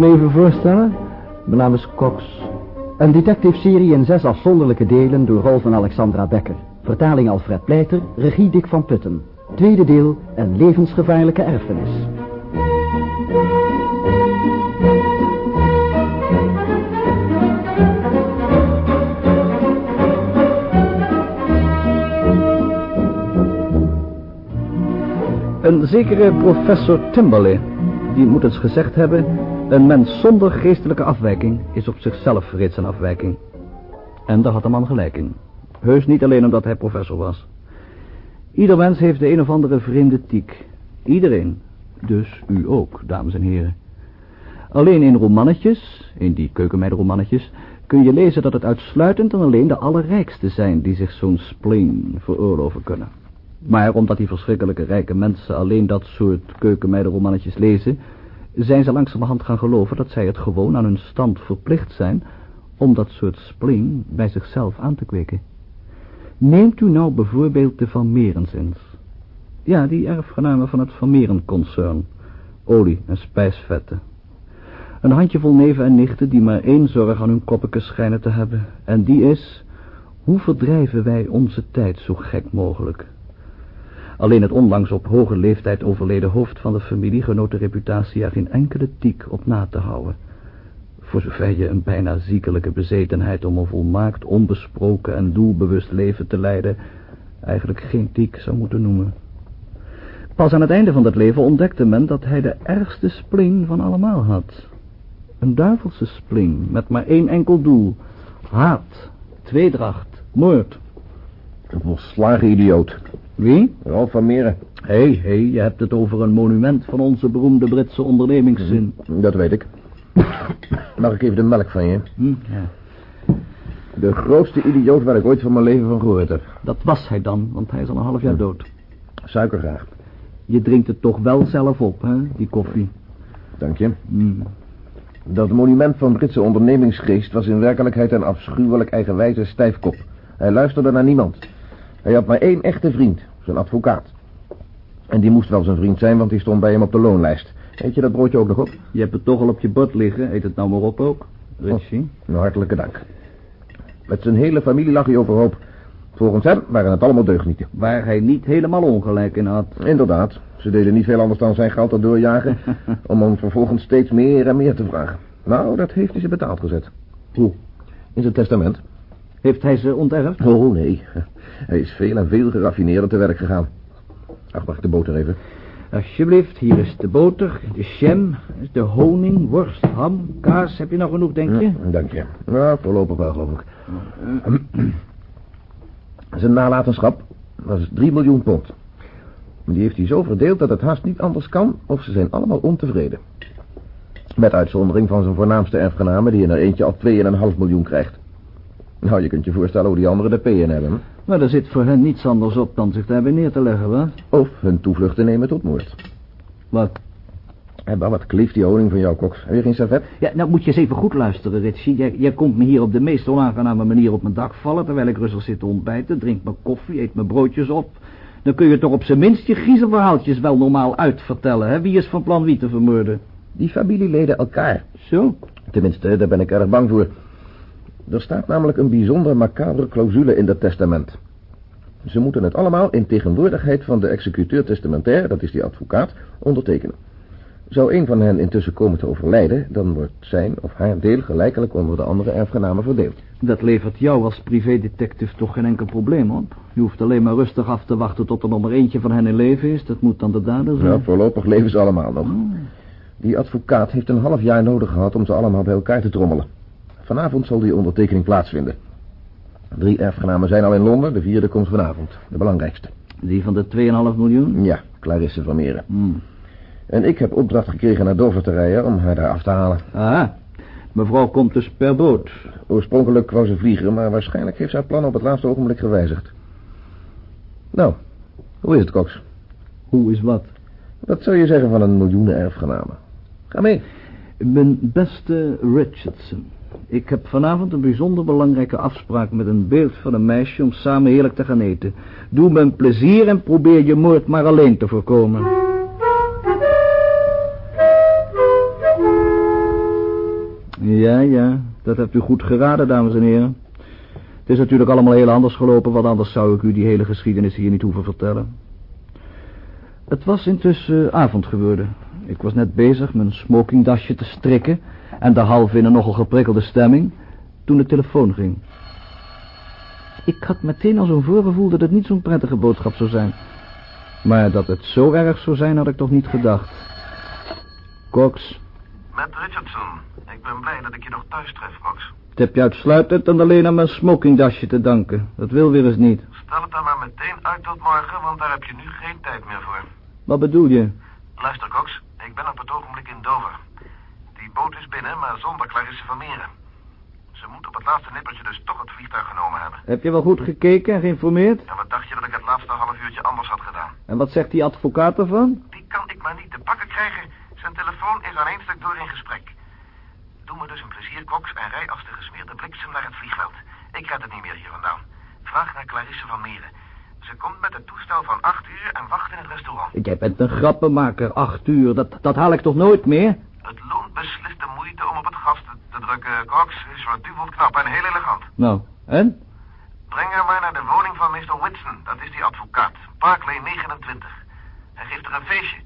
me even voorstellen? Mijn naam is Cox. Een detective-serie in zes afzonderlijke delen door rol van Alexandra Becker. Vertaling Alfred Pleiter, regie Dick van Putten. Tweede deel, een levensgevaarlijke erfenis. Een zekere professor Timberley, die moet eens gezegd hebben... een mens zonder geestelijke afwijking is op zichzelf reeds een afwijking. En daar had de man gelijk in. Heus niet alleen omdat hij professor was. Ieder mens heeft de een of andere vreemde tiek. Iedereen. Dus u ook, dames en heren. Alleen in romannetjes, in die keukenmeidenromannetjes... kun je lezen dat het uitsluitend en alleen de allerrijkste zijn... die zich zo'n spleen veroorloven kunnen. Maar omdat die verschrikkelijke rijke mensen alleen dat soort keukenmeidenromannetjes lezen... zijn ze langzamerhand gaan geloven dat zij het gewoon aan hun stand verplicht zijn... om dat soort spleen bij zichzelf aan te kweken. Neemt u nou bijvoorbeeld de Van Merensins. Ja, die erfgenamen van het Van Meren-concern. Olie en spijsvetten. Een handjevol neven en nichten die maar één zorg aan hun koppeken schijnen te hebben. En die is, hoe verdrijven wij onze tijd zo gek mogelijk? Alleen het onlangs op hoge leeftijd overleden hoofd van de familie genoot de reputatie er geen enkele tiek op na te houden. Voor zover je een bijna ziekelijke bezetenheid om een volmaakt onbesproken en doelbewust leven te leiden, eigenlijk geen tiek zou moeten noemen. Pas aan het einde van dat leven ontdekte men dat hij de ergste spleen van allemaal had. Een duivelse spleen met maar één enkel doel. Haat, tweedracht, moord. Een volslagen idioot. Wie? Ralf van Meren. Hé, hey, hé, hey, je hebt het over een monument van onze beroemde Britse ondernemingszin. Dat weet ik. Mag ik even de melk van je? Hm, ja. De grootste idioot waar ik ooit van mijn leven van gehoord heb. Dat was hij dan, want hij is al een half jaar dood. Suiker graag. Je drinkt het toch wel zelf op, hè, die koffie. Dank je. Hm. Dat monument van Britse ondernemingsgeest was in werkelijkheid een afschuwelijk eigenwijze stijfkop. Hij luisterde naar niemand. Hij had maar één echte vriend, zijn advocaat. En die moest wel zijn vriend zijn, want die stond bij hem op de loonlijst. Eet je dat broodje ook nog op? Je hebt het toch al op je bord liggen. Eet het nou maar op ook, Richie. Oh, hartelijke dank. Met zijn hele familie lag hij overhoop. Volgens hem waren het allemaal deugnieten. Waar hij niet helemaal ongelijk in had. Inderdaad. Ze deden niet veel anders dan zijn geld erdoor jagen... om hem vervolgens steeds meer en meer te vragen. Nou, dat heeft hij ze betaald gezet. Hoe? In zijn testament. Heeft hij ze onterfd? Oh, nee. Hij is veel en veel geraffineerder te werk gegaan. Ach, mag ik de boter even? Alsjeblieft, hier is de boter, de jam, de honing, worst, ham, kaas. Heb je nog genoeg, denk je? Ja, dank je. Nou, voorlopig wel, geloof ik. Zijn nalatenschap was 3 miljoen pond. Die heeft hij zo verdeeld dat het haast niet anders kan of ze zijn allemaal ontevreden. Met uitzondering van zijn voornaamste erfgenamen die in er eentje al 2,5 miljoen krijgt. Nou, je kunt je voorstellen hoe die anderen de P in hebben. Maar er zit voor hen niets anders op dan zich daarbij neer te leggen, wat? Of hun toevlucht te nemen tot moord. Wat? Hé, wat kleeft die honing van jou, Cox? Heb je geen servet? Ja, nou moet je eens even goed luisteren, Ritchie. Jij, jij komt me hier op de meest onaangename manier op mijn dak vallen... terwijl ik rustig zit te ontbijten, drink mijn koffie, eet mijn broodjes op. Dan kun je toch op zijn minst je griezelverhaaltjes wel normaal uitvertellen, hè? Wie is van plan wie te vermoorden? Die familieleden elkaar. Zo? Tenminste, daar ben ik erg bang voor. Er staat namelijk een bijzonder macabere clausule in dat testament. Ze moeten het allemaal in tegenwoordigheid van de executeur testamentair, dat is die advocaat, ondertekenen. Zou een van hen intussen komen te overlijden, dan wordt zijn of haar deel gelijkelijk onder de andere erfgenamen verdeeld. Dat levert jou als privédetective toch geen enkel probleem op. Je hoeft alleen maar rustig af te wachten tot er nog maar eentje van hen in leven is. Dat moet dan de dader zijn. Nou, voorlopig leven ze allemaal nog. Die advocaat heeft een half jaar nodig gehad om ze allemaal bij elkaar te trommelen. Vanavond zal die ondertekening plaatsvinden. Drie erfgenamen zijn al in Londen, de vierde komt vanavond. De belangrijkste. Die van de 2,5 miljoen? Ja, Clarisse van Meren. Hmm. En ik heb opdracht gekregen naar Dover te rijden om haar daar af te halen. Aha. Mevrouw komt dus per boot. Oorspronkelijk wou ze vliegen, maar waarschijnlijk heeft ze haar plan op het laatste ogenblik gewijzigd. Nou, hoe is het, Cox? Hoe is wat? Wat zou je zeggen van een miljoenen erfgenamen? Ga mee. Mijn beste Richardson. Ik heb vanavond een bijzonder belangrijke afspraak met een beeld van een meisje om samen heerlijk te gaan eten. Doe me een plezier en probeer je moord maar alleen te voorkomen. Ja, ja, dat hebt u goed geraden, dames en heren. Het is natuurlijk allemaal heel anders gelopen, want anders zou ik u die hele geschiedenis hier niet hoeven vertellen. Het was intussen avond geworden. Ik was net bezig mijn smokingdasje te strikken en half in een nogal geprikkelde stemming, toen de telefoon ging. Ik had meteen al zo'n voorgevoel dat het niet zo'n prettige boodschap zou zijn. Maar dat het zo erg zou zijn, had ik toch niet gedacht. Cox. Met Richardson. Ik ben blij dat ik je nog thuis tref, Cox. Het heb je uitsluitend en alleen aan mijn smokingdasje te danken. Dat wil weer eens niet. Stel het dan maar meteen uit tot morgen, want daar heb je nu geen tijd meer voor. Wat bedoel je? Luister, Cox. Ik ben op het ogenblik in Dover. Die boot is binnen, maar zonder Clarisse Vermeeren. Ze moet op het laatste nippertje dus toch het vliegtuig genomen hebben. Heb je wel goed gekeken en geïnformeerd? En wat dacht je dat ik het laatste half uurtje anders had gedaan? En wat zegt die advocaat ervan? Die kan ik maar niet te pakken krijgen. Zijn telefoon is aan één stuk door in gesprek. Doe me dus een plezier, Cox, en rij als de gesmeerde bliksem naar het vliegveld. Ik red het niet meer hier vandaan. Vraag naar Clarisse van Meren. Ze komt met het toestel van acht uur en wacht in het restaurant. Jij bent een grappenmaker, acht uur. Dat, dat haal ik toch nooit meer? Het loont beslist de moeite om op het gas te, te drukken. Cox is verduveld knap en heel elegant. Nou, en? Breng haar maar naar de woning van Mr. Whitson. Dat is die advocaat. Park Lane 29. Hij geeft er een feestje.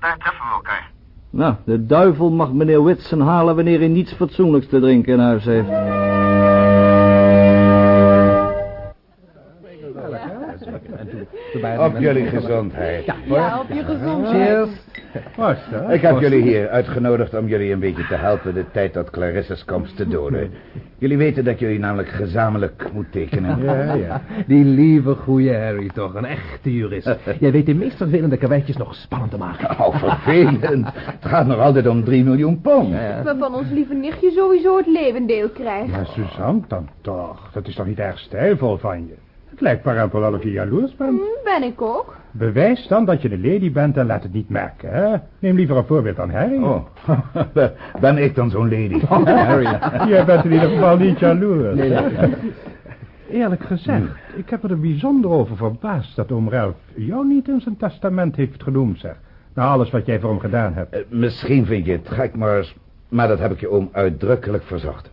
Daar treffen we elkaar. Nou, de duivel mag meneer Whitson halen wanneer hij niets fatsoenlijks te drinken in huis heeft. Op jullie gezondheid. Ja, op je gezondheid. Cheers. Ik heb jullie hier uitgenodigd om jullie een beetje te helpen de tijd tot Clarisse's komst te doden. Jullie weten dat jullie namelijk gezamenlijk moet tekenen. Ja, ja. Die lieve goeie Harry toch, een echte jurist. Jij weet de meest vervelende karweitjes nog spannend te maken. Oh, vervelend. Het gaat nog altijd om 3 miljoen pond. Waarvan ons lieve nichtje sowieso het levendeel krijgt. Maar Suzanne dan toch. Dat is toch niet erg stijlvol van je? Het lijkt maar wel of je jaloers bent. Hm, ben ik ook. Bewijs dan dat je een lady bent en laat het niet merken, hè? Neem liever een voorbeeld aan Harry. Oh, ben ik dan zo'n lady? Harry. Jij bent in ieder geval niet jaloers. Nee, nee. Eerlijk gezegd, ik heb er bijzonder over verbaasd dat oom Ralph jou niet in zijn testament heeft genoemd, zeg. Na alles wat jij voor hem gedaan hebt. Uh, misschien vind je het gek, maar, maar dat heb ik je oom uitdrukkelijk verzocht.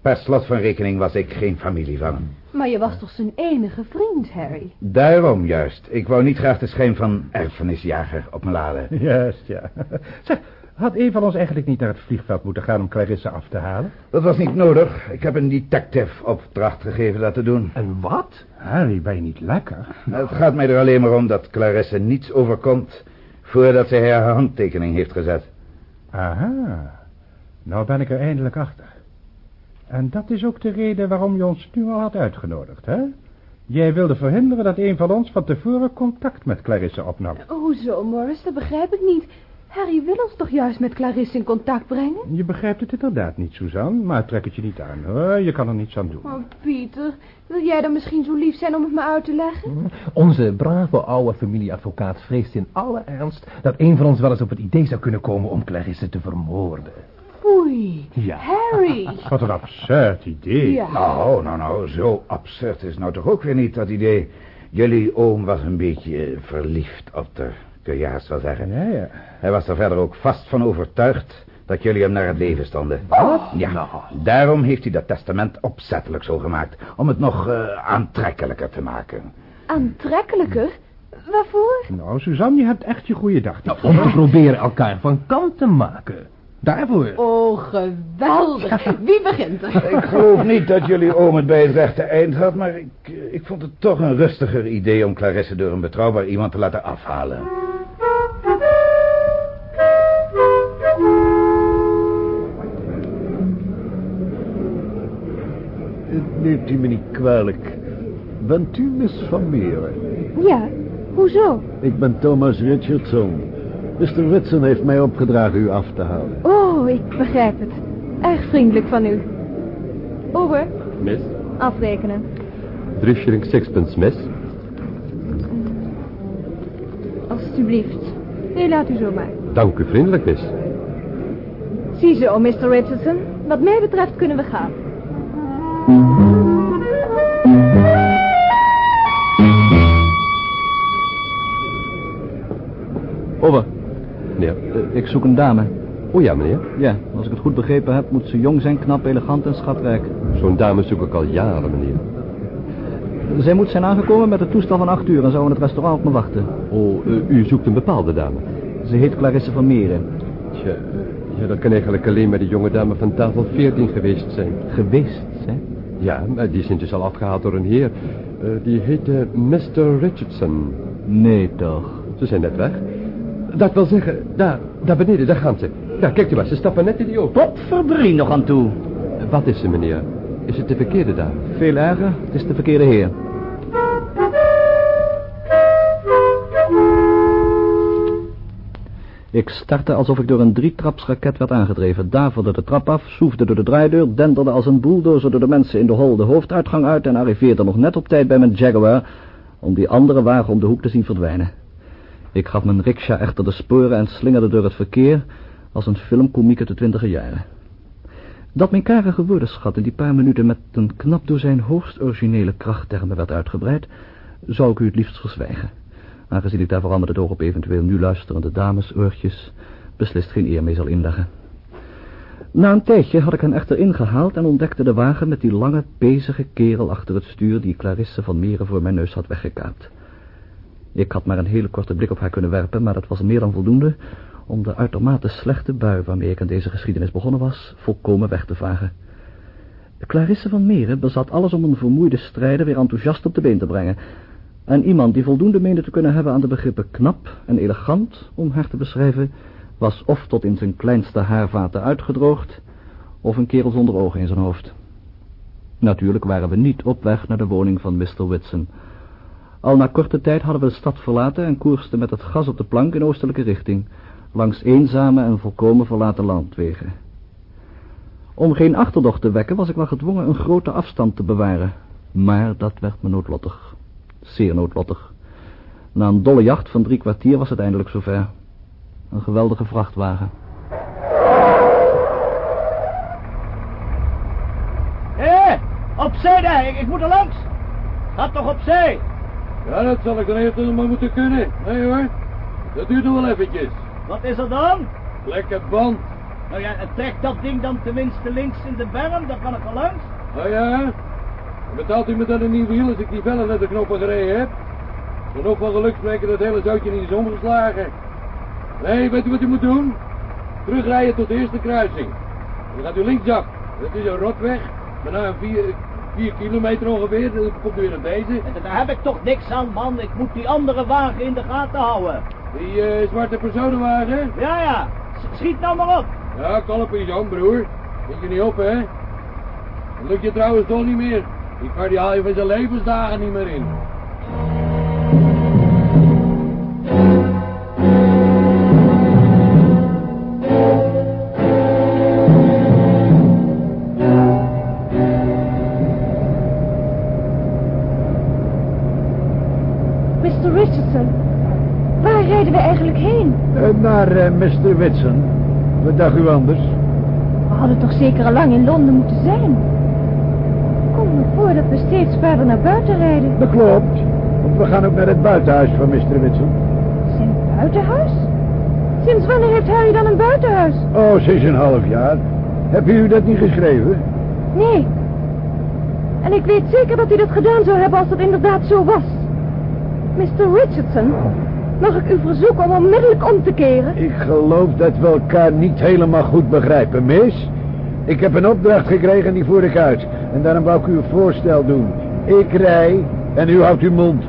Per slot van rekening was ik geen familie van hem. Maar je was toch zijn enige vriend, Harry? Daarom juist. Ik wou niet graag de schijn van erfenisjager op me laden. Juist, ja. Zeg, had een van ons eigenlijk niet naar het vliegveld moeten gaan om Clarisse af te halen? Dat was niet nodig. Ik heb een detective opdracht gegeven dat te doen. En wat? Harry, ben je niet lekker? Het gaat mij er alleen maar om dat Clarisse niets overkomt... voordat zij haar handtekening heeft gezet. Aha. Nou ben ik er eindelijk achter. En dat is ook de reden waarom je ons nu al had uitgenodigd, hè? Jij wilde verhinderen dat een van ons van tevoren contact met Clarisse opnam. Hoezo, Morris? Dat begrijp ik niet. Harry wil ons toch juist met Clarisse in contact brengen? Je begrijpt het inderdaad niet, Suzanne, maar trek het je niet aan, hoor. Je kan er niets aan doen. Oh, Pieter, wil jij dan misschien zo lief zijn om het me uit te leggen? Onze brave oude familieadvocaat vreest in alle ernst dat een van ons wel eens op het idee zou kunnen komen om Clarisse te vermoorden. Oei, Ja. Harry. Wat een absurd idee. Ja. Nou, nou, nou, zo absurd is nou toch ook weer niet dat idee. Jullie oom was een beetje verliefd op de, kun je haast wel zeggen. Ja, ja. Hij was er verder ook vast van overtuigd dat jullie hem naar het leven stonden. Wat? Ja, daarom heeft hij dat testament opzettelijk zo gemaakt, om het nog eh, aantrekkelijker te maken. Aantrekkelijker? Waarvoor? Nou, Suzanne, je hebt echt je goede dag. niet. Om te proberen elkaar van kant te maken. Daarvoor. Oh, geweldig. Wie begint er? Ik geloof niet dat jullie oom het bij het rechte eind had, maar ik, ik vond het toch een rustiger idee om Clarisse door een betrouwbaar iemand te laten afhalen. Neemt u me niet kwalijk. Bent u Miss Van Meren? Ja, hoezo? Ik ben Thomas Richardson. Mr. Whitson heeft mij opgedragen u af te halen. Oh, ik begrijp het. Erg vriendelijk van u. Over, Miss, afrekenen. drie shilling sixpence, miss. Alsjeblieft. Nee, laat u zo maar. Dank u vriendelijk, miss. Ziezo, Mr. Richardson. Wat mij betreft kunnen we gaan. Eh, ik zoek een dame. Oh ja, meneer. Ja, als ik het goed begrepen heb, moet ze jong zijn, knap, elegant en schatrijk. Zo'n dame zoek ik al jaren, meneer. Zij moet zijn aangekomen met het toestel van acht uur en zou in het restaurant op me wachten. Oh, u zoekt een bepaalde dame. Ze heet Clarisse van Meren. Tja, ja, dat kan eigenlijk alleen maar de jonge dame van tafel 14 geweest zijn. Geweest, hè? Ja, maar die is intussen al afgehaald door een heer. Eh, die heette Mr. Richardson. Nee, toch. Ze zijn net weg. Dat wil zeggen, daar, daar beneden, daar gaan ze. Daar, kijkt u maar, ze stappen net in die auto. Tot verdrie nog aan toe. Wat is ze, meneer? Is het de verkeerde dame? Veel erger, het is de verkeerde heer. Ik startte alsof ik door een drietrapsraket werd aangedreven, daverde de trap af, soefde door de draaideur, denderde als een bulldozer door de mensen in de hol de hoofduitgang uit en arriveerde nog net op tijd bij mijn Jaguar om die andere wagen om de hoek te zien verdwijnen. Ik gaf mijn riksja echter de sporen en slingerde door het verkeer als een filmkomiek uit de twintiger jaren. Dat mijn karige woordenschat in die paar minuten met een knap door zijn hoogst originele krachttermen werd uitgebreid, zou ik u het liefst verzwijgen. Aangezien ik daar vooral met het oog op eventueel nu luisterende damesoortjes beslist geen eer mee zal inleggen. Na een tijdje had ik hen echter ingehaald en ontdekte de wagen met die lange, bezige kerel achter het stuur die Clarisse van Meren voor mijn neus had weggekaapt. Ik had maar een hele korte blik op haar kunnen werpen, maar dat was meer dan voldoende om de uitermate slechte bui waarmee ik aan deze geschiedenis begonnen was, volkomen weg te vagen. Clarisse van Meren bezat alles om een vermoeide strijder weer enthousiast op de been te brengen. En iemand die voldoende meende te kunnen hebben aan de begrippen knap en elegant, om haar te beschrijven, was of tot in zijn kleinste haarvaten uitgedroogd, of een kerel zonder ogen in zijn hoofd. Natuurlijk waren we niet op weg naar de woning van Mr. Whitson. Al na korte tijd hadden we de stad verlaten en koersten met het gas op de plank in oostelijke richting, langs eenzame en volkomen verlaten landwegen. Om geen achterdocht te wekken was ik wel gedwongen een grote afstand te bewaren, maar dat werd me noodlottig. Zeer noodlottig. Na een dolle jacht van drie kwartier was het eindelijk zover. Een geweldige vrachtwagen. Hé, opzij daar, ik, ik moet er langs. Ga toch opzij. Ja, dat zal ik dan eerst nog maar moeten kunnen. Nee hoor, dat duurt nog wel eventjes. Wat is er dan? Lekker band. Nou ja, trek dat ding dan tenminste links in de berm, dan kan ik er langs. Oh ja? Dan betaalt u me dan een nieuw wiel als ik die vellen naar de knoppen gereden heb? Dan nog van geluk spreken dat hele zoutje niet is omgeslagen. Nee, weet u wat u moet doen? Terugrijden tot de eerste kruising. Dan gaat u linksaf. Dat is een rotweg. Maar na een vier, vier kilometer ongeveer, dan komt u weer naar deze. Daar heb ik toch niks aan, man. Ik moet die andere wagen in de gaten houden. Die eh, zwarte personenwagen? Ja, ja. S- Schiet nou maar op. Ja, kalp eens aan, broer. Zit je niet op, hè? Dat lukt je trouwens toch niet meer. Die kar die haal je van zijn levensdagen niet meer in. Naar eh, Mr. Whitson. Wat dacht u anders? We hadden toch zeker al lang in Londen moeten zijn? Kom me voor dat we steeds verder naar buiten rijden. Dat klopt. Want we gaan ook naar het buitenhuis van Mr. Whitson. Zijn buitenhuis? Sinds wanneer heeft Harry dan een buitenhuis? Oh, sinds een half jaar. Heb u dat niet geschreven? Nee. En ik weet zeker dat hij dat gedaan zou hebben als dat inderdaad zo was. Mr. Richardson, mag ik u verzoeken om onmiddellijk om te keren? Ik geloof dat we elkaar niet helemaal goed begrijpen, mis. Ik heb een opdracht gekregen en die voer ik uit. En daarom wou ik u een voorstel doen. Ik rij en u houdt uw mond.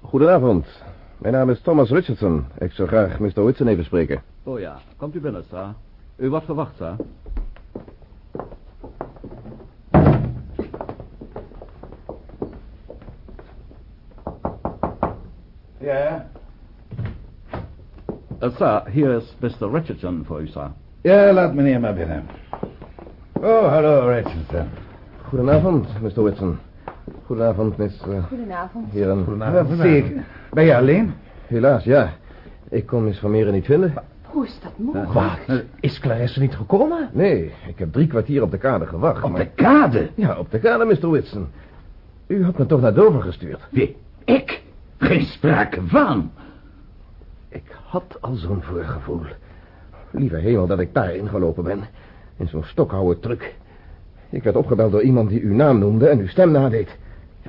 Goedenavond. Mijn naam is Thomas Richardson. Ik zou graag Mr. Whitson even spreken. Oh ja, komt u binnen, Stra. U wordt verwacht, Stra. Ja? Uh, sir, hier is Mr. Richardson voor u, sir. Ja, laat meneer maar binnen. Oh, hallo, Richardson. Goedenavond, Mr. Whitson. Goedenavond, Miss... eh, Goedenavond. heren. Zie ik? Ben je alleen? Helaas, ja. Ik kon Miss Van Meren niet vinden. Hoe is dat mogelijk? Wat? Is Clarisse niet gekomen? Nee, ik heb drie kwartier op de kade gewacht. Op maar- de kade? Ja, op de kade, Mr. Whitson. U had me toch naar Dover gestuurd? Wie? Ik? Geen sprake van. Ik had al zo'n voorgevoel. Lieve hemel dat ik daarin gelopen ben. In zo'n stokhouwer truc. Ik werd opgebeld door iemand die uw naam noemde en uw stem nadeed.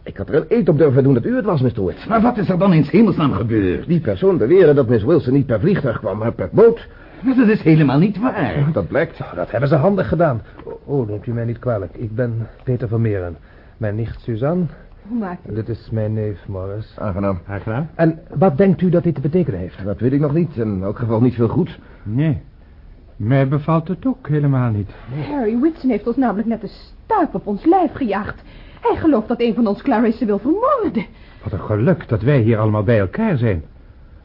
Ik had er een eet op durven doen dat u het was, Mr. Whitson. Maar wat is er dan in 's hemelsnaam gebeurd? Die persoon beweerde dat Miss Wilson niet per vliegtuig kwam, maar per boot. Maar dat is helemaal niet waar. Dat blijkt. Dat hebben ze handig gedaan. Oh, neemt u mij niet kwalijk. Ik ben Peter Vermeeren. Mijn nicht Suzanne. Hoe maakt u? Dit is mijn neef Morris. Aangenaam. Aangenaam? En wat denkt u dat dit te betekenen heeft? Dat weet ik nog niet. In elk geval niet veel goeds. Nee. Mij bevalt het ook helemaal niet. Harry Whitson heeft ons namelijk net een stuip op ons lijf gejaagd. Hij gelooft dat een van ons Clarisse wil vermoorden. Wat een geluk dat wij hier allemaal bij elkaar zijn.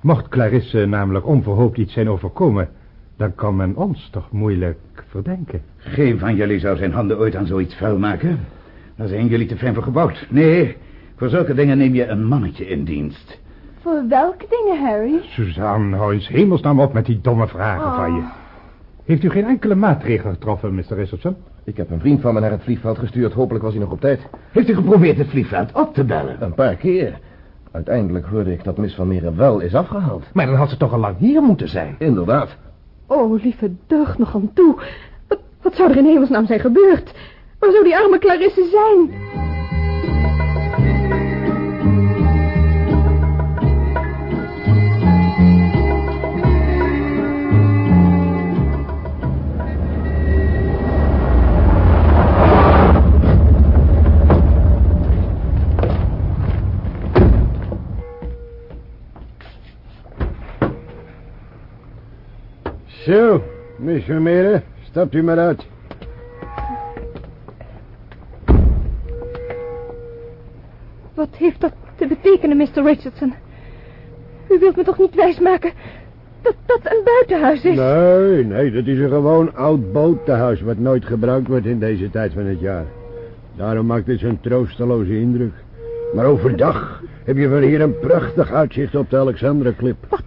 Mocht Clarisse namelijk onverhoopt iets zijn overkomen... dan kan men ons toch moeilijk verdenken. Geen van jullie zou zijn handen ooit aan zoiets vuil maken. Daar zijn jullie te fijn voor gebouwd. Nee, voor zulke dingen neem je een mannetje in dienst. Voor welke dingen, Harry? Suzanne, hou eens hemelsnaam op met die domme vragen van je. Heeft u geen enkele maatregel getroffen, Mr. Richardson? Ik heb een vriend van me naar het vliegveld gestuurd. Hopelijk was hij nog op tijd. Heeft u geprobeerd het vliegveld op te bellen? Een paar keer. Uiteindelijk hoorde ik dat Miss Van Meren wel is afgehaald. Maar dan had ze toch al lang hier moeten zijn. Inderdaad. Oh, lieve deugd nog aan toe. Wat, wat zou er in hemelsnaam zijn gebeurd? Waar zou die arme Clarisse zijn? Zo, Miss Vermeeren, stapt u maar uit. Wat heeft dat te betekenen, Mr. Richardson? U wilt me toch niet wijsmaken dat dat een buitenhuis is? Nee, nee, dat is een gewoon oud botenhuis... wat nooit gebruikt wordt in deze tijd van het jaar. Daarom maakt het zo'n troosteloze indruk. Maar overdag heb je van hier een prachtig uitzicht op de Alexandra-klip. Wat?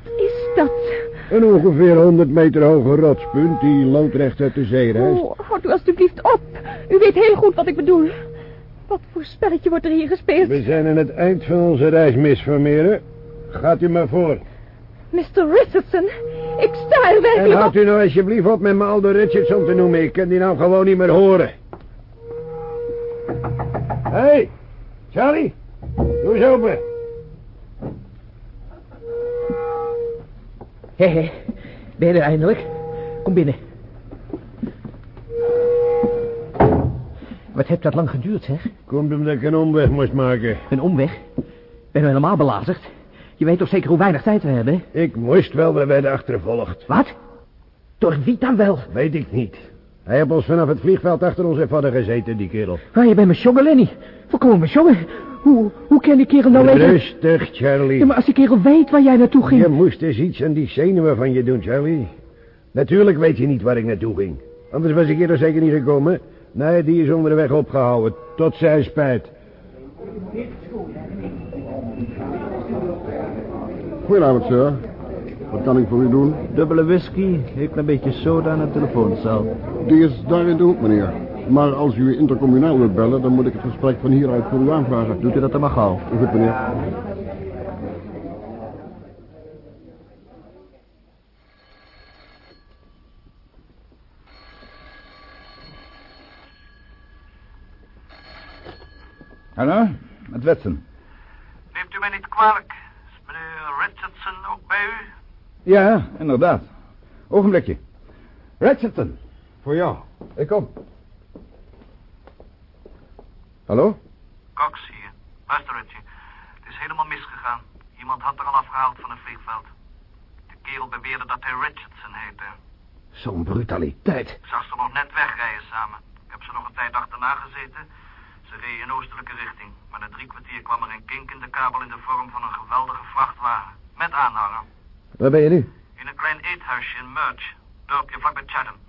Een ongeveer 100 meter hoge rotspunt die loodrecht uit de zee rijst. Oh, houd u alstublieft op. U weet heel goed wat ik bedoel. Wat voor spelletje wordt er hier gespeeld? We zijn aan het eind van onze reis, Miss Vermeeren. Gaat u maar voor. Mr. Richardson, ik sta er En werkelijk houdt op. u nou alsjeblieft op met me Aldo Richardson te noemen. Ik kan die nou gewoon niet meer horen. Hé, hey, Charlie. Doe eens open. Hé, hé. Ben je er eindelijk? Kom binnen. Wat heeft dat lang geduurd, zeg? Komt omdat ik een omweg moest maken. Een omweg? Ben je helemaal belazerd? Je weet toch zeker hoe weinig tijd we hebben? Ik moest wel, we werden achtervolgd. Wat? Door wie dan wel? Weet ik niet. Hij heeft ons vanaf het vliegveld achter onze vader gezeten, die kerel. Ah, je bent mijn jongen, Lenny. Volkomen mijn jongen. Hoe, hoe kan die kerel nou weten... Rustig, Charlie. Ja, maar als die kerel weet waar jij naartoe ging... Je moest eens iets aan die zenuwen van je doen, Charlie. Natuurlijk weet je niet waar ik naartoe ging. Anders was ik hier er zeker niet gekomen. Nee, die is onderweg opgehouden. Tot zijn spijt. Goedenavond, sir. Wat kan ik voor u doen? Dubbele whisky, een klein beetje soda en een telefooncel. Die is daar in de hoek, meneer. Maar als u intercommunaal wilt bellen, dan moet ik het gesprek van hieruit voor u aanvragen. Doet u dat dan maar gauw? Goed, meneer. Hallo, met Wetsen. Neemt u mij niet kwalijk. Is meneer Richardson ook bij u? Ja, inderdaad. Ogenblikje. Richardson. Voor jou. Ik kom. Hallo? Cox hier. Luister, Richie. Het is helemaal misgegaan. Iemand had er al afgehaald van een vliegveld. De kerel beweerde dat hij Richardson heette. Zo'n brutaliteit. Ik zag ze nog net wegrijden samen. Ik heb ze nog een tijd achterna gezeten. Ze reden in oostelijke richting. Maar na drie kwartier kwam er een kink in de kabel in de vorm van een geweldige vrachtwagen. Met aanhanger. Waar ben je nu? In een klein eethuisje in Murch. Dorpje vlakbij Chatham.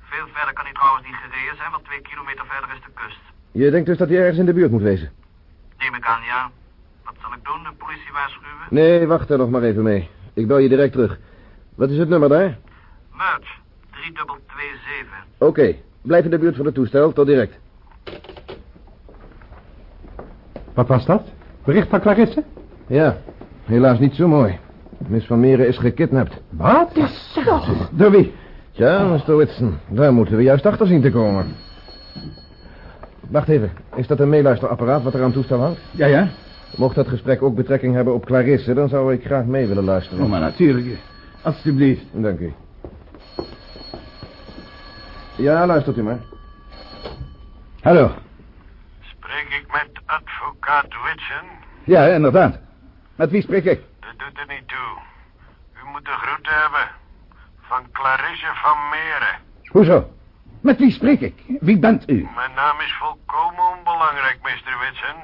Veel verder kan hij trouwens niet gereden zijn, want twee kilometer verder is de kust. Je denkt dus dat hij ergens in de buurt moet wezen? Neem ik aan, ja. Wat zal ik doen? De politie waarschuwen? Nee, wacht er nog maar even mee. Ik bel je direct terug. Wat is het nummer daar? Merch, 3227. Oké, blijf in de buurt van het toestel. Tot direct. Wat was dat? Bericht van Clarisse? Ja, helaas niet zo mooi. Miss Van Meren is gekidnapt. Wat? Zo. Door wie? Ja, Mr. Whitson. Daar moeten we juist achter zien te komen. Wacht even. Is dat een meeluisterapparaat wat er aan toestel hangt? Ja, ja. Mocht dat gesprek ook betrekking hebben op Clarisse... dan zou ik graag mee willen luisteren. Oh, maar natuurlijk. Alsjeblieft. Dank u. Ja, luistert u maar. Hallo. Spreek ik met advocaat Whitson? Ja, inderdaad. Met wie spreek ik? Dat doet er niet toe. U moet de groeten hebben. Van Clarisse van Meren. Hoezo? Met wie spreek ik? Wie bent u? Mijn naam is volkomen onbelangrijk, Mr. Whitson.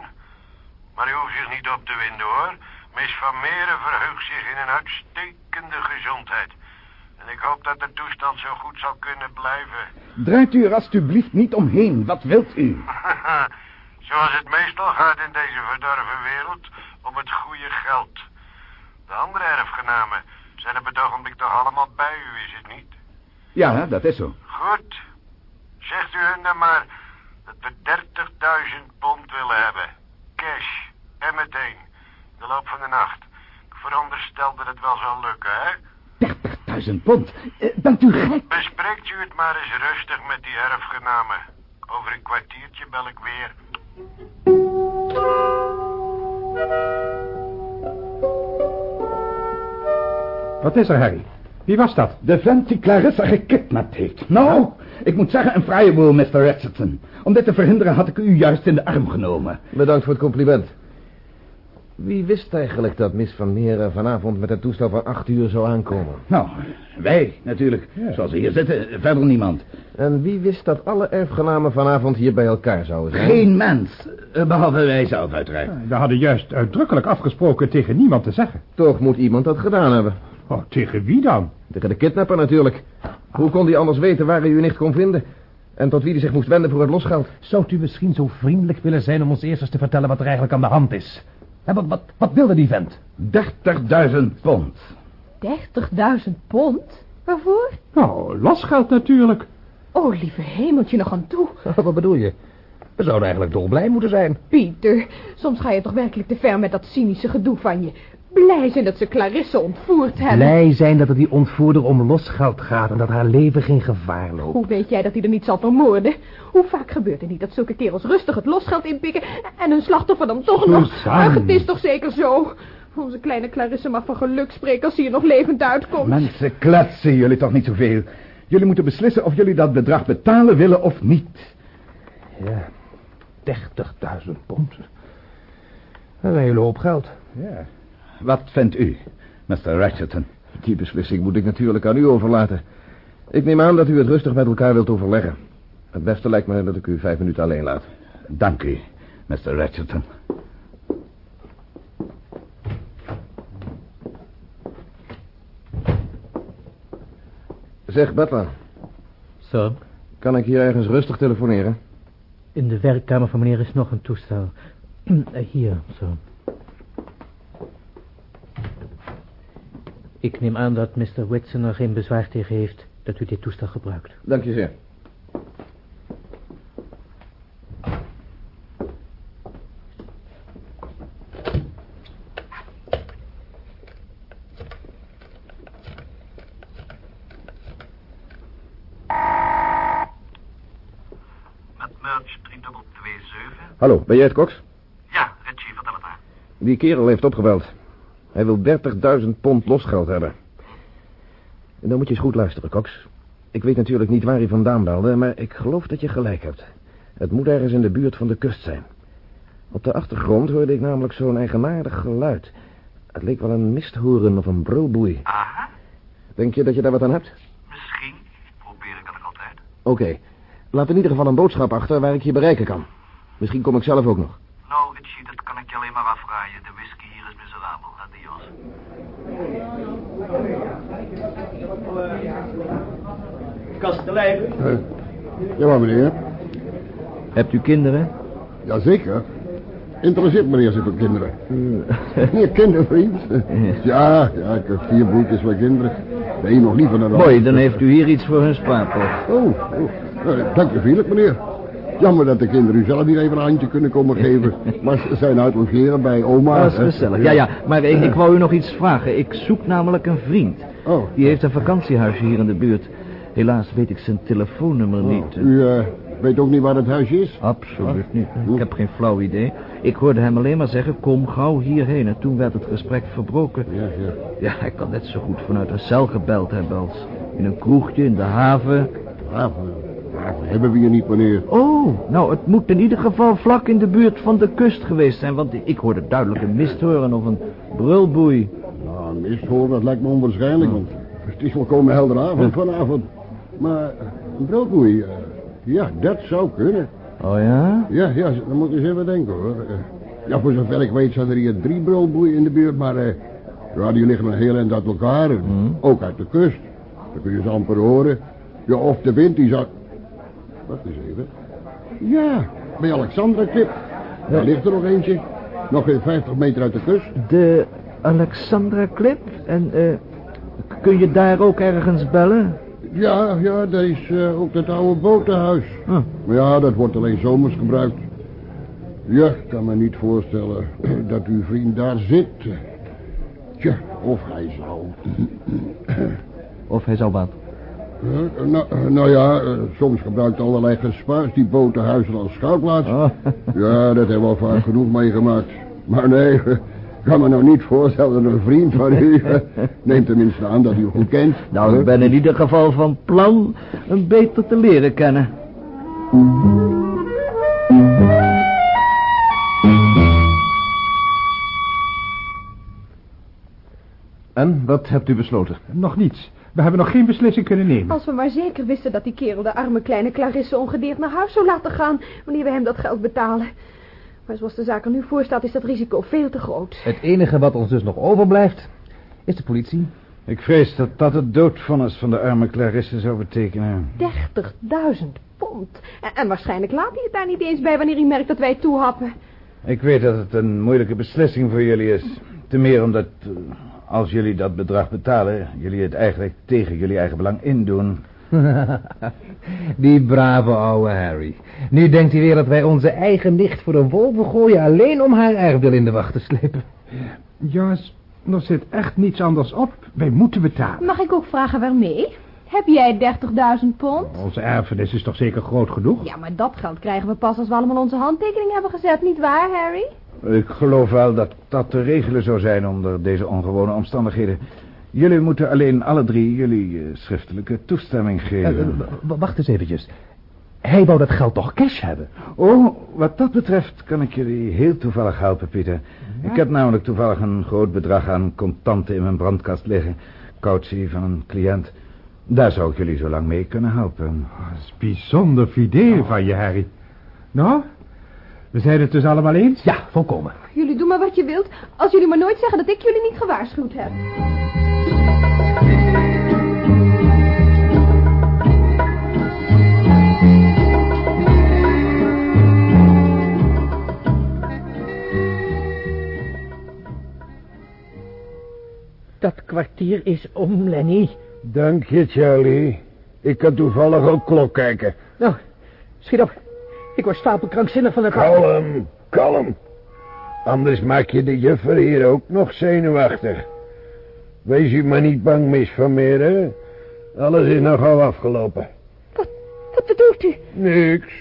Maar u hoeft zich niet op te winden, hoor. Miss van Meren verheugt zich in een uitstekende gezondheid. En ik hoop dat de toestand zo goed zal kunnen blijven. Draait u er alstublieft niet omheen. Wat wilt u? Zoals het meestal gaat in deze verdorven wereld, om het goede geld. De andere erfgenamen zijn op het ogenblik toch allemaal bij u, is het niet? Ja, dat is zo. Goed. Zegt u hun dan maar dat we 30.000 pond willen hebben. Cash. En meteen. De loop van de nacht. Ik veronderstel dat het wel zal lukken, hè? 30.000 pond. Eh, bent u gek? Bespreekt u het maar eens rustig met die erfgenamen. Over een kwartiertje bel ik weer. Wat is er, Harry? Wie was dat? De vent die Clarissa gekidnapt heeft. Nou, ik moet zeggen een fraaie boel, Mr. Richardson. Om dit te verhinderen had ik u juist in de arm genomen. Bedankt voor het compliment. Wie wist eigenlijk dat Miss Van Meren vanavond met het toestel van acht uur zou aankomen? Nou, wij natuurlijk. Zoals we hier zitten, verder niemand. En wie wist dat alle erfgenamen vanavond hier bij elkaar zouden zijn? Geen mens, eh, behalve wij zelf uiteraard. We hadden juist uitdrukkelijk afgesproken tegen niemand te zeggen. Toch moet iemand dat gedaan hebben. Oh, tegen wie dan? Tegen de kidnapper natuurlijk. Hoe kon hij anders weten waar hij u nicht kon vinden? En tot wie hij zich moest wenden voor het losgeld? Zou u misschien zo vriendelijk willen zijn om ons eerst eens te vertellen wat er eigenlijk aan de hand is? Wat, wat, wat wilde die vent? 30.000 pond. 30.000 pond? Waarvoor? Nou, losgeld natuurlijk. Oh, lieve hemeltje nog aan toe. Wat bedoel je? We zouden eigenlijk dolblij moeten zijn. Pieter, soms ga je toch werkelijk te ver met dat cynische gedoe van je. Blij zijn dat ze Clarisse ontvoerd hebben. Blij zijn dat het die ontvoerder om losgeld gaat en dat haar leven geen gevaar loopt. Hoe weet jij dat hij er niet zal vermoorden? Hoe vaak gebeurt het niet dat zulke kerels rustig het losgeld inpikken en hun slachtoffer dan toch nog... Ach, het is toch zeker zo? Onze kleine Clarisse mag van geluk spreken als hij er nog levend uitkomt. Mensen, kletsen jullie toch niet zoveel. Jullie moeten beslissen of jullie dat bedrag betalen willen of niet. Ja, 30.000 pond. Dat is een hele hoop geld. Ja. Wat vindt u, Mr. Ratchetton? Die beslissing moet ik natuurlijk aan u overlaten. Ik neem aan dat u het rustig met elkaar wilt overleggen. Het beste lijkt me dat ik u vijf minuten alleen laat. Dank u, Mr. Ratchetton. Zeg, Butler, Zo, kan ik hier ergens rustig telefoneren? in de werkkamer van meneer is nog een toestel. Eh, Hier, zo. Ik neem aan dat Mr. Whitson er geen bezwaar tegen heeft dat u dit toestel gebruikt. Dank je zeer. Met Merch 3227. Hallo, ben jij het, Cox? Ja, Richie, vertel het maar. Die kerel heeft opgebeld. Hij wil 30.000 pond losgeld hebben. En dan moet je eens goed luisteren, Cox. Ik weet natuurlijk niet waar hij vandaan belde, maar ik geloof dat je gelijk hebt. Het moet ergens in de buurt van de kust zijn. Op de achtergrond hoorde ik namelijk zo'n eigenaardig geluid. Het leek wel een misthoren of een brulboei. Aha, Denk je dat je daar wat aan hebt? misschien. Probeer ik dat altijd. Oké. Laat in ieder geval een boodschap achter waar ik je bereiken kan. Misschien kom ik zelf ook nog. Nou, Richie, dat kan ik je alleen maar afvraaien. De whisky hier is miserabel. Adios. Eh, ja, meneer. Hebt u kinderen? Jazeker. Interesseert meneer zich voor kinderen? Meneer kindervriend? Ja, ja, ik heb vier broertjes met kinderen. Ben je nog liever naar de... Mooi, dan heeft u hier iets voor hun spaarpot. Oh, oh. Eh, dank u vriendelijk, meneer. Jammer dat de kinderen u zelf niet even een handje kunnen komen geven. Maar ze zijn uit logeren bij oma. Dat is gezellig. Ja, ja, maar ik, ik wou u nog iets vragen. Ik zoek namelijk een vriend. Oh. Die heeft een vakantiehuisje hier in de buurt. Helaas weet ik zijn telefoonnummer niet. U eh, weet ook niet waar het huisje is? Absoluut niet. Ik heb geen flauw idee. Ik hoorde hem alleen maar zeggen, kom gauw hierheen. En toen werd het gesprek verbroken. Ja, ja. Ja, hij kan net zo goed vanuit een cel gebeld hebben als in een kroegje in de haven. Haven, haven hebben we hier niet, meneer. Oh, nou, het moet in ieder geval vlak in de buurt van de kust geweest zijn. Want ik hoorde duidelijk een misthoren of een brulboei. Nou, een mist hoor, dat lijkt me onwaarschijnlijk, want het is volkomen helder avond vanavond. Maar een broodboei, eh, ja, dat zou kunnen. Oh ja? Ja, ja, dan moet je eens even denken hoor. Eh, ja, voor zover ik weet zijn er hier drie broodboeien in de buurt, maar eh, ja, die liggen een heel eind uit elkaar. en Ook uit de kust. Dan kun je ze amper horen. Ja, of de wind die zou... Wacht eens even. Ja, bij Alexandra Klip. Daar ligt er nog eentje. Nog geen 50 meter uit de kust. De Alexandra Clip? En eh, kun je daar ook ergens bellen? Ja, ja, dat is eh, ook dat oude botenhuis. Hm. Maar ja, dat wordt alleen zomers gebruikt. Ja, ik kan me niet voorstellen dat uw vriend daar zit. Tja, of hij zou... Of hij zou wat? Nou, nou ja, eh, soms gebruikt allerlei gespaars die botenhuizen als schuilplaats. Oh. Ja, dat hebben we al vaak genoeg meegemaakt. Maar nee, kan me nou niet voorstellen dat een vriend van u... neemt tenminste aan dat u hem goed kent. Nou, ik ben in ieder geval van plan hem beter te leren kennen. En, wat hebt u besloten? Nog niets. We hebben nog geen beslissing kunnen nemen. Als we maar zeker wisten dat die kerel de arme kleine Clarisse ongedeerd naar huis zou laten gaan... wanneer we hem dat geld betalen. Maar zoals de zaak er nu voor staat is dat risico veel te groot. Het enige wat ons dus nog overblijft, is de politie. Ik vrees dat dat het doodvonnis van de arme Clarisse zou betekenen. 30.000 pond. En, en waarschijnlijk laat hij het daar niet eens bij wanneer hij merkt dat wij het toehappen. Ik weet dat het een moeilijke beslissing voor jullie is. Te meer omdat, eh, als jullie dat bedrag betalen... jullie het eigenlijk tegen jullie eigen belang indoen. Die brave ouwe Harry. Nu denkt hij weer dat wij onze eigen nicht voor een wolven gooien... alleen om haar erfdeel in de wacht te slepen. Jongens, er zit echt niets anders op. Wij moeten betalen. Mag ik ook vragen waarmee? Heb jij 30.000 pond? Onze erfenis is toch zeker groot genoeg? Ja, maar dat geld krijgen we pas als we allemaal onze handtekening hebben gezet, niet waar, Harry? Ik geloof wel dat dat te regelen zou zijn onder deze ongewone omstandigheden. Jullie moeten alleen alle drie jullie eh, schriftelijke toestemming Eh, geven. eh, w- wacht eens eventjes. Hij wou dat geld toch cash hebben? Oh, wat dat betreft kan ik jullie heel toevallig helpen, Pieter. Ik heb namelijk toevallig een groot bedrag aan contanten in mijn brandkast liggen. Cautie van een cliënt. Daar zou ik jullie zo lang mee kunnen helpen. Dat is bijzonder fideel van je, Harry. Nou, we zijn het dus allemaal eens? Ja, volkomen. Jullie doen maar wat je wilt, als jullie maar nooit zeggen dat ik jullie niet gewaarschuwd heb. Dat kwartier is om, Lenny. Dank je, Charlie. Ik kan toevallig ook klok kijken. Nou, schiet op. Ik word stapelkrankzinnig van het... Kalm, kalm. Anders maak je de juffer hier ook nog zenuwachtig. Wees u maar niet bang, Miss Van Meren. Alles is nog al afgelopen. Wat bedoelt u? Niks.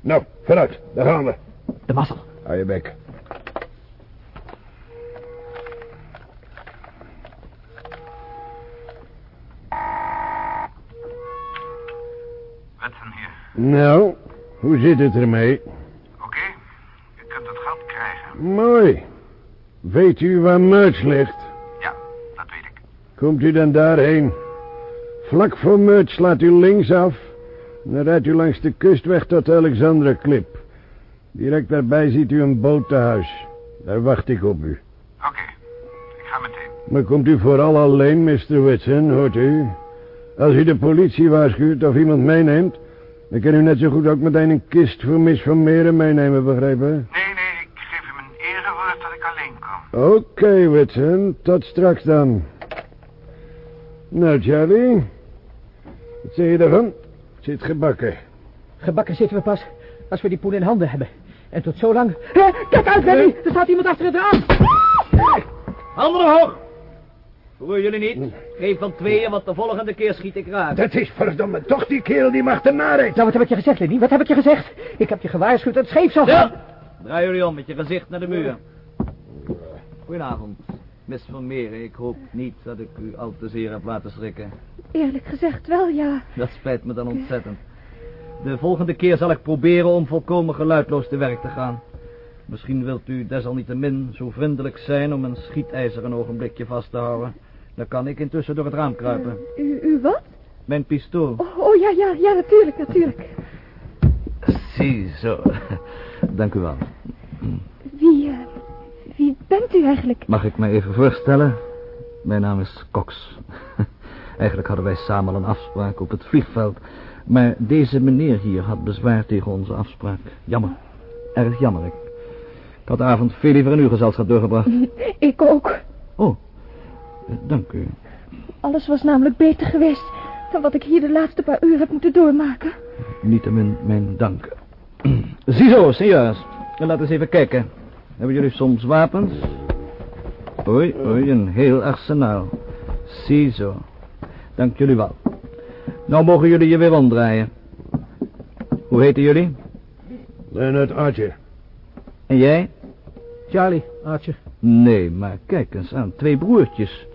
Nou, vooruit, daar gaan we. De mazzel. Hou je bek. Hier. Nou, hoe zit het ermee? Oké, u kunt het geld krijgen. Mooi. Weet u waar Merch ligt? Ja, dat weet ik. Komt u dan daarheen? Vlak voor Merch slaat u links af. Dan rijdt u langs de kustweg tot de Alexandra Klip. Direct daarbij ziet u een botenhuis. Daar wacht ik op u. Oké, ik ga meteen. Maar komt u vooral alleen, Mr. Whitson, hoort u? Als u de politie waarschuwt of iemand meeneemt... dan kan u net zo goed ook meteen een kist voor Miss Van Meren meenemen, begrepen? Nee, nee, ik geef u mijn erewoord dat ik alleen kom. Oké, Whitson. Tot straks dan. Nou, Charlie. Wat zeg je daarvan? Zit gebakken. Gebakken zitten we pas als we die poen in handen hebben. En tot zo lang... Hé, kijk uit, Lenny! Er staat iemand achter het raam! Handen omhoog! Hoor jullie niet? Geen van tweeën, want de volgende keer schiet ik raak. Dat is verdomme toch die kerel die mag rijdt. Nou, wat heb ik je gezegd, Lenny? Wat heb ik je gezegd? Ik heb je gewaarschuwd dat het scheef zal gaan. Draai jullie om met je gezicht naar de muur. Goedenavond, Miss Van Meren. Ik hoop niet dat ik u al te zeer heb laten schrikken. Eerlijk gezegd wel, ja. Dat spijt me dan ontzettend. De volgende keer zal ik proberen om volkomen geluidloos te werk te gaan. Misschien wilt u desalniettemin zo vriendelijk zijn om een schietijzer een ogenblikje vast te houden. Dan kan ik intussen door het raam kruipen. U, u wat? Mijn pistool. Oh, oh, ja, ja, ja, natuurlijk, natuurlijk. Ziezo. Dank u wel. Wie, eh, wie bent u eigenlijk? Mag ik me even voorstellen? Mijn naam is Cox. Eigenlijk hadden wij samen een afspraak op het vliegveld. Maar deze meneer hier had bezwaar tegen onze afspraak. Jammer. Erg jammer. Ik, had de avond veel liever in uw gezelschap doorgebracht. Ik ook. Oh, dank u. Alles was namelijk beter geweest dan wat ik hier de laatste paar uur heb moeten doormaken. Niettemin mijn dank. Ziezo, senors. Laten eens even kijken. Hebben jullie soms wapens? Oei, oei, een heel arsenaal. Ziezo. Dank jullie wel. Nou mogen jullie je weer omdraaien. Hoe heten jullie? Leonard Archer. En jij? Charlie, Archer. Nee, maar kijk eens aan. Twee broertjes.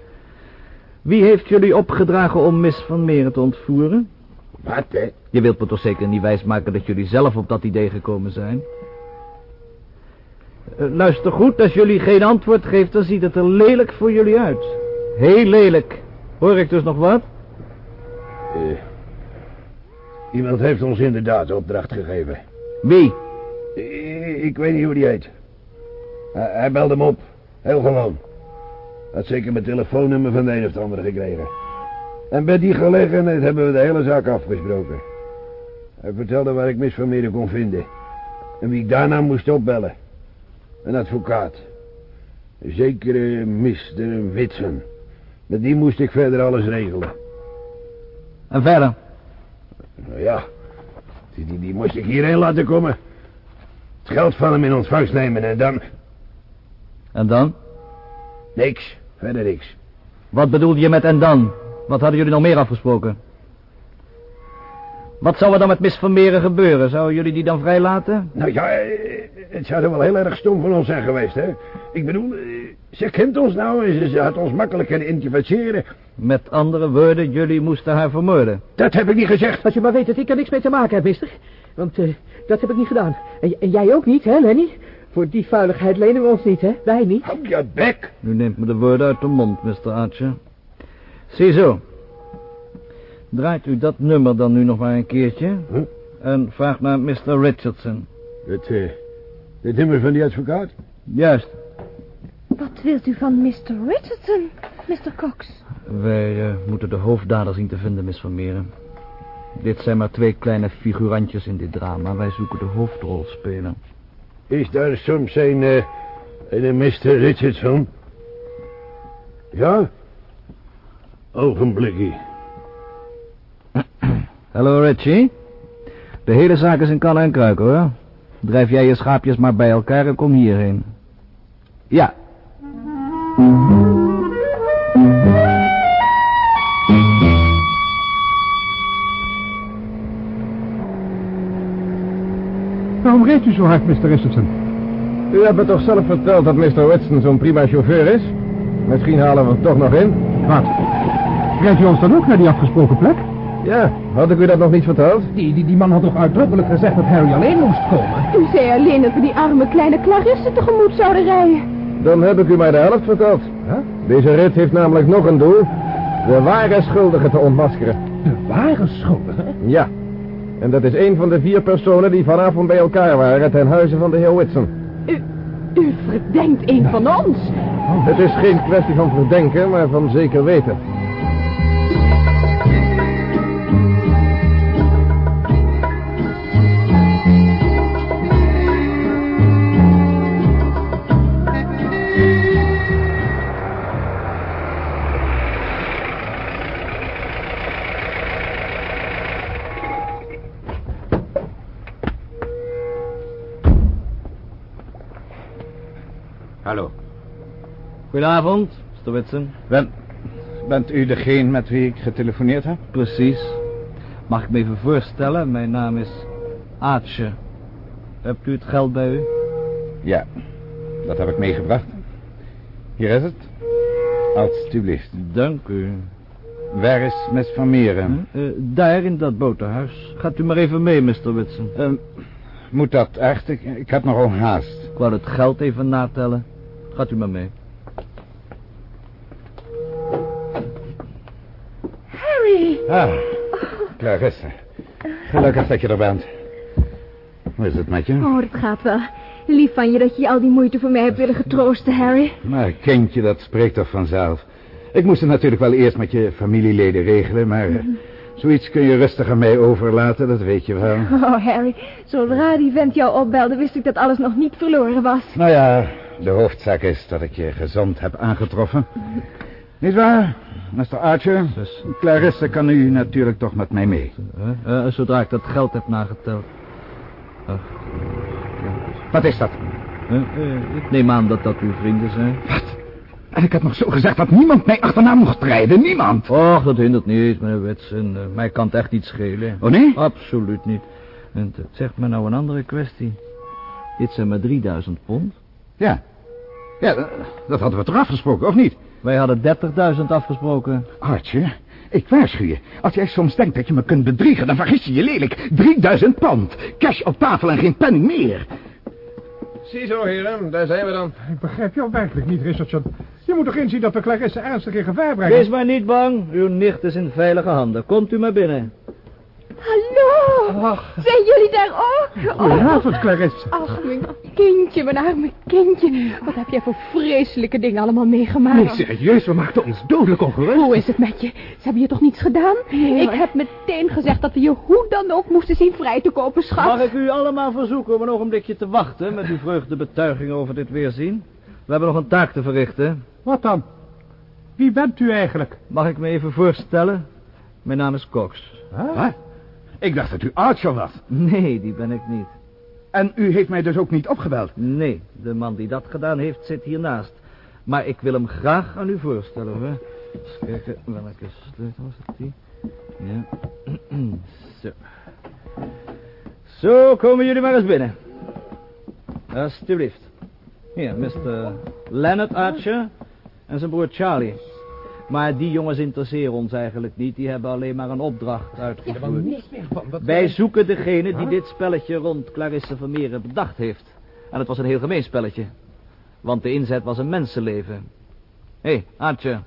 Wie heeft jullie opgedragen om Miss van Meren te ontvoeren? Wat, hè? Je wilt me toch zeker niet wijsmaken dat jullie zelf op dat idee gekomen zijn? Eh, luister goed, als jullie geen antwoord geeft, dan ziet het er lelijk voor jullie uit. Heel lelijk. Hoor ik dus nog wat? Eh, iemand heeft ons inderdaad opdracht gegeven. Wie? Ik, ik weet niet hoe die heet. Hij, hij belde hem op. Heel gewoon. Had zeker mijn telefoonnummer van de een of de andere gekregen. En bij die gelegenheid hebben we de hele zaak afgesproken. Hij vertelde waar ik Vermeer kon vinden. En wie ik daarna moest opbellen. Een advocaat. Een zekere Mr. Whitson. Met die moest ik verder alles regelen. En verder? Nou ja, die, die, die moest ik hierheen laten komen. Het geld van hem in ontvangst nemen en dan... En dan? Niks, verder niks. Wat bedoelde je met en dan? Wat hadden jullie nog meer afgesproken? Wat zou er dan met Miss Vermeeren gebeuren? Zouden jullie die dan vrijlaten? Nou ja, eh, het zou er wel heel erg stom van ons zijn geweest, hè. Ik bedoel, eh, ze kent ons nou en ze, had ons makkelijk kunnen identificeren. Met andere woorden, jullie moesten haar vermoorden. Dat heb ik niet gezegd. Als je maar weet dat ik er niks mee te maken heb, mister. Want eh, dat heb ik niet gedaan. En, en jij ook niet, hè, Lenny? Voor die vuiligheid lenen we ons niet, hè? Wij niet. Hou je bek. Nu neemt me de woorden uit de mond, Mr. Archer. Ziezo. Draait u dat nummer dan nu nog maar een keertje? Huh? En vraag naar Mr. Richardson. Het, uh, het nummer van die advocaat? Juist. Wat wilt u van Mr. Richardson, Mr. Cox? Wij uh, moeten de hoofddader zien te vinden, Miss Van Meren. Dit zijn maar twee kleine figurantjes in dit drama. Wij zoeken de hoofdrolspeler. Is daar soms een, uh, een Mr. Richardson? Ja? Ogenblikje. Hallo, Richie. De hele zaak is in kannen en kruiken, hoor. Drijf jij je schaapjes maar bij elkaar en kom hierheen. Ja. Waarom reed u zo hard, Mr. Richardson? U hebt me toch zelf verteld dat Mr. Whitson zo'n prima chauffeur is? Misschien halen we hem toch nog in. Wat? Rijdt u ons dan ook naar die afgesproken plek? Ja, had ik u dat nog niet verteld? Die, die, die man had toch uitdrukkelijk gezegd dat Harry alleen moest komen? U zei alleen dat we die arme kleine Clarisse tegemoet zouden rijden. Dan heb ik u maar de helft verteld. Huh? Deze rit heeft namelijk nog een doel. De ware schuldige te ontmaskeren. De ware schuldige? Ja. En dat is een van de vier personen die vanavond bij elkaar waren ten huize van de heer Whitson. U, u verdenkt een van ons. Het is geen kwestie van verdenken, maar van zeker weten. Goedenavond, Mr. Whitson. Ben, bent u degene met wie ik getelefoneerd heb? Precies. Mag ik me even voorstellen? Mijn naam is Aatje. Hebt u het geld bij u? Ja, dat heb ik meegebracht. Hier is het. Alsjeblieft. Dank u. Waar is Miss Van Meren? Eh, daar in dat boterhuis. Gaat u maar even mee, Mr. Whitson. Eh, moet dat echt? Ik, ik heb nogal haast. Ik wou het geld even natellen. Gaat u maar mee. Ah, Clarisse. Gelukkig dat je er bent. Hoe is het met je? Oh, dat gaat wel. Lief van je dat je al die moeite voor mij hebt willen getroosten, Harry. Maar kindje, dat spreekt toch vanzelf. Ik moest het natuurlijk wel eerst met je familieleden regelen, maar... eh, Zoiets kun je rustig aan mij overlaten, dat weet je wel. Oh, Harry, zodra die vent jou opbelde, wist ik dat alles nog niet verloren was. Nou ja, de hoofdzaak is dat ik je gezond heb aangetroffen. Niet waar, Mr. Archer? Clarisse kan nu natuurlijk toch met mij mee. Eh, eh, zodra ik dat geld heb nageteld. Ach, Wat is dat? eh, ik neem aan dat dat uw vrienden zijn. En ik heb nog zo gezegd dat niemand mij achterna mocht rijden, niemand. Och, dat hindert niet, meneer Whitson. Eh, mij kan het echt niet schelen. Oh, nee? Absoluut niet. En het zegt me nou een andere kwestie. Dit zijn maar 3000 pond. Ja. Ja, dat- dat hadden we toch afgesproken, of niet? Wij hadden 30.000 afgesproken. Archer, ik waarschuw je. Als jij soms denkt dat je me kunt bedriegen, dan vergis je je lelijk. 3000 pond. Cash op tafel en geen penning meer. Ziezo, heren, daar zijn we dan. Ik begrijp jou werkelijk niet, Richardson. Je moet toch inzien dat we Clarisse ernstig in gevaar brengen? Wees maar niet bang. Uw nicht is in veilige handen. Komt u maar binnen. Hallo! Zijn jullie daar ook? Goedenavond, Clarisse. Ach, mijn kindje, mijn arme kindje. Wat heb jij voor vreselijke dingen allemaal meegemaakt? Nee, serieus, we maakten ons dodelijk ongerust. Hoe is het met je? Ze hebben je toch niets gedaan? ik heb meteen gezegd dat we je hoe dan ook moesten zien vrij te kopen, schat. Mag ik u allemaal verzoeken om een ogenblikje te wachten met uw vreugdebetuiging over dit weerzien? We hebben nog een taak te verrichten. Wat dan? Wie bent u eigenlijk? Mag ik me even voorstellen? Mijn naam is Cox. Wat? Ik dacht dat u Archer was. Nee, die ben ik niet. En u heeft mij dus ook niet opgebeld? Nee, de man die dat gedaan heeft zit hiernaast. Maar ik wil hem graag aan u voorstellen. Hè? Eens kijken, welke sleutel was het die? Ja. Zo. Zo, komen jullie maar eens binnen. Alsjeblieft. Hier, Mr. Leonard Archer en zijn broer Charlie. Maar die jongens interesseren ons eigenlijk niet. Die hebben alleen maar een opdracht uitgevoerd. Wij zoeken degene die dit spelletje rond Clarisse Vermeeren bedacht heeft. En het was een heel gemeen spelletje. Want de inzet was een mensenleven. Hé, hey, Archer.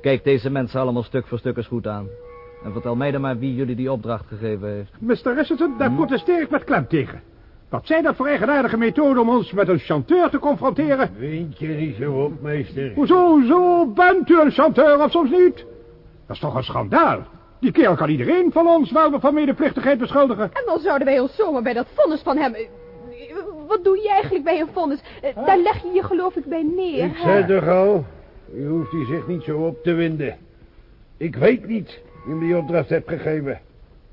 Kijk deze mensen allemaal stuk voor stuk eens goed aan. En vertel mij dan maar wie jullie die opdracht gegeven heeft. Mr. Richardson, daar protesteer ik met klem tegen. Wat zijn dat voor eigenaardige methode om ons met een chanteur te confronteren? Wind je niet zo op, meester. Hoezo, zo bent u een chanteur of soms niet? Dat is toch een schandaal? Die kerel kan iedereen van ons wel van medeplichtigheid beschuldigen. En dan zouden wij ons zomaar bij dat vonnis van hem... Wat doe je eigenlijk bij een vonnis? Eh, Daar leg je je geloof ik bij neer. Ik zei toch al, u hoeft u zich niet zo op te winden. Ik weet niet wie me die opdracht hebt gegeven.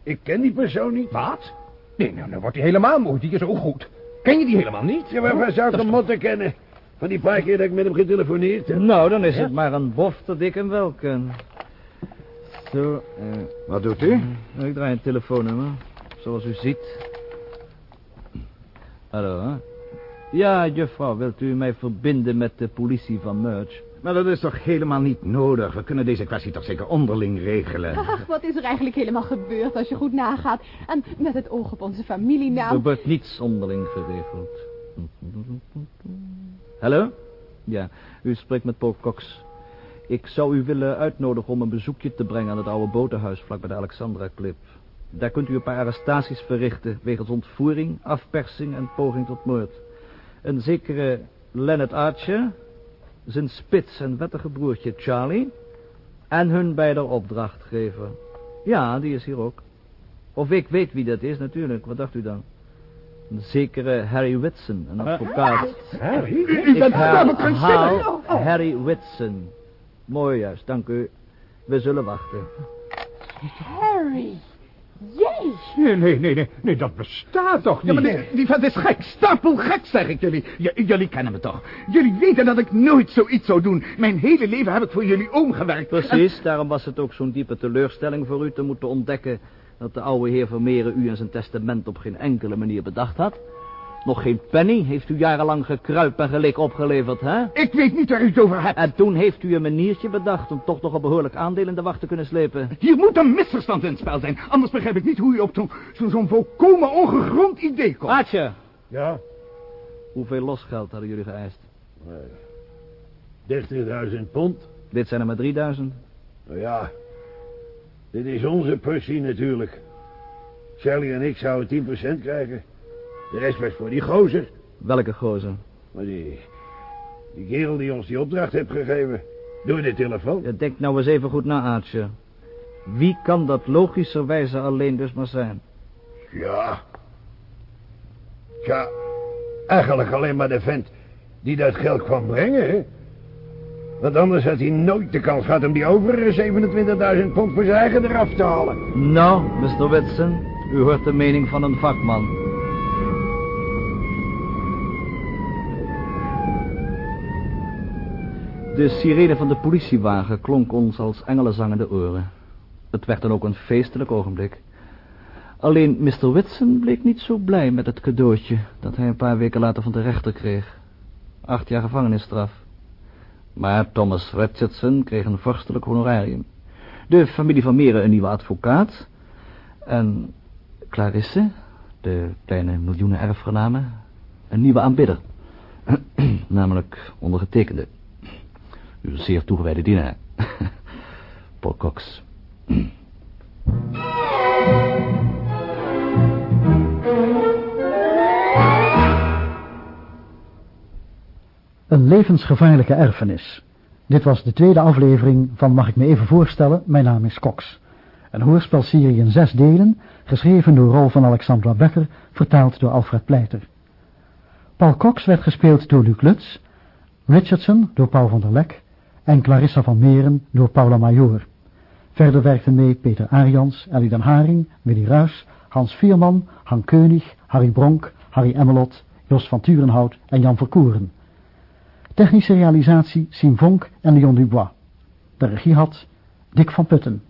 Ik ken die persoon niet. Wat? Nee, nou, dan wordt hij helemaal mooi. Die is ook goed. Ken je die helemaal niet? Ja, maar waar zou ik hem moeten kennen? Van die paar keer dat ik met hem getelefoneerd heb. Nou, dan is het maar een bof dat ik hem wel ken. Zo, eh, Wat doet u? ik draai een telefoonnummer. Zoals u ziet. Hallo, hè? Ja, juffrouw, wilt u mij verbinden met de politie van Merch? Maar dat is toch helemaal niet nodig? We kunnen deze kwestie toch zeker onderling regelen? Ach, wat is er eigenlijk helemaal gebeurd als je goed nagaat? En met het oog op onze Er familienaam. wordt niets onderling geregeld. Hallo? Ja, u spreekt met Paul Cox. Ik zou u willen uitnodigen om een bezoekje te brengen aan het oude botenhuis vlak bij de Alexandra-klip. Daar kunt u een paar arrestaties verrichten wegens ontvoering, afpersing en poging tot moord. Een zekere Leonard Archer, zijn spits en wettige broertje Charlie en hun beide opdrachtgever. Ja, die is hier ook. Of ik weet wie dat is, natuurlijk. Wat dacht u dan? Een zekere Harry Whitson, een advocaat. Harry? Ik bent namelijk een herhaal zinnig- Harry Whitson. Mooi juist, dank u. We zullen wachten. Harry, Jij? Nee, nee, nee, nee, nee, dat bestaat toch niet? Ja, maar die, die vent is gek, stapelgek, zeg ik jullie. J- jullie kennen me toch. Jullie weten dat ik nooit zoiets zou doen. Mijn hele leven heb ik voor jullie oom gewerkt. Precies, daarom was het ook zo'n diepe teleurstelling voor u te moeten ontdekken... dat de oude heer Vermeeren u in zijn testament op geen enkele manier bedacht had. Nog geen penny heeft u jarenlang gekruip en gelik opgeleverd, hè? Ik weet niet waar u het over hebt. En toen heeft u een maniertje bedacht om toch nog een behoorlijk aandeel in de wacht te kunnen slepen. Hier moet een misverstand in het spel zijn. Anders begrijp ik niet hoe u op zo'n zo, zo'n volkomen ongegrond idee komt. Aatje, Ja, hoeveel losgeld hadden jullie geëist? 30.000 pond. Dit zijn er maar 3000. Nou ja, dit is onze portie natuurlijk. Sally en ik zouden 10% krijgen. De rest was voor die gozer. Welke gozer? Maar die, die kerel die ons die opdracht heeft gegeven. Door de telefoon. Ja, denk nou eens even goed na, Aatje. Wie kan dat logischerwijze alleen dus maar zijn? Ja. Ja, eigenlijk alleen maar de vent die dat geld kwam brengen, hè. Want anders had hij nooit de kans gehad om die overige 27.000 pond voor zijn eigen eraf te halen. Nou, Mr. Whitson, u hoort de mening van een vakman. De sirene van de politiewagen klonk ons als engelenzang in de oren. Het werd dan ook een feestelijk ogenblik. Alleen Mr. Whitson bleek niet zo blij met het cadeautje dat hij een paar weken later van de rechter kreeg. Acht jaar gevangenisstraf. Maar Thomas Richardson kreeg een vorstelijk honorarium. De familie van Meren een nieuwe advocaat. En Clarisse, de kleine miljoenen erfgename, een nieuwe aanbidder. Namelijk ondergetekende. Uw zeer toegewijde dienaar. Paul Cox. Een levensgevaarlijke erfenis. Dit was de tweede aflevering van Mag ik me even voorstellen, mijn naam is Cox. Een hoorspelserie in zes delen, geschreven door Rol van Alexandra Becker, vertaald door Alfred Pleiter. Paul Cox werd gespeeld door Luc Lutz, Richardson door Paul van der Lek en Clarissa van Meren door Paula Major. Verder werkten mee Peter Arians, Ellie den Haring, Willy Ruys, Hans Vierman, Han Keunig, Harry Bronk, Harry Emmelot, Jos van Turenhout en Jan Verkoeren. Technische realisatie Siem Vonk en Leon Dubois. De regie had Dick van Putten.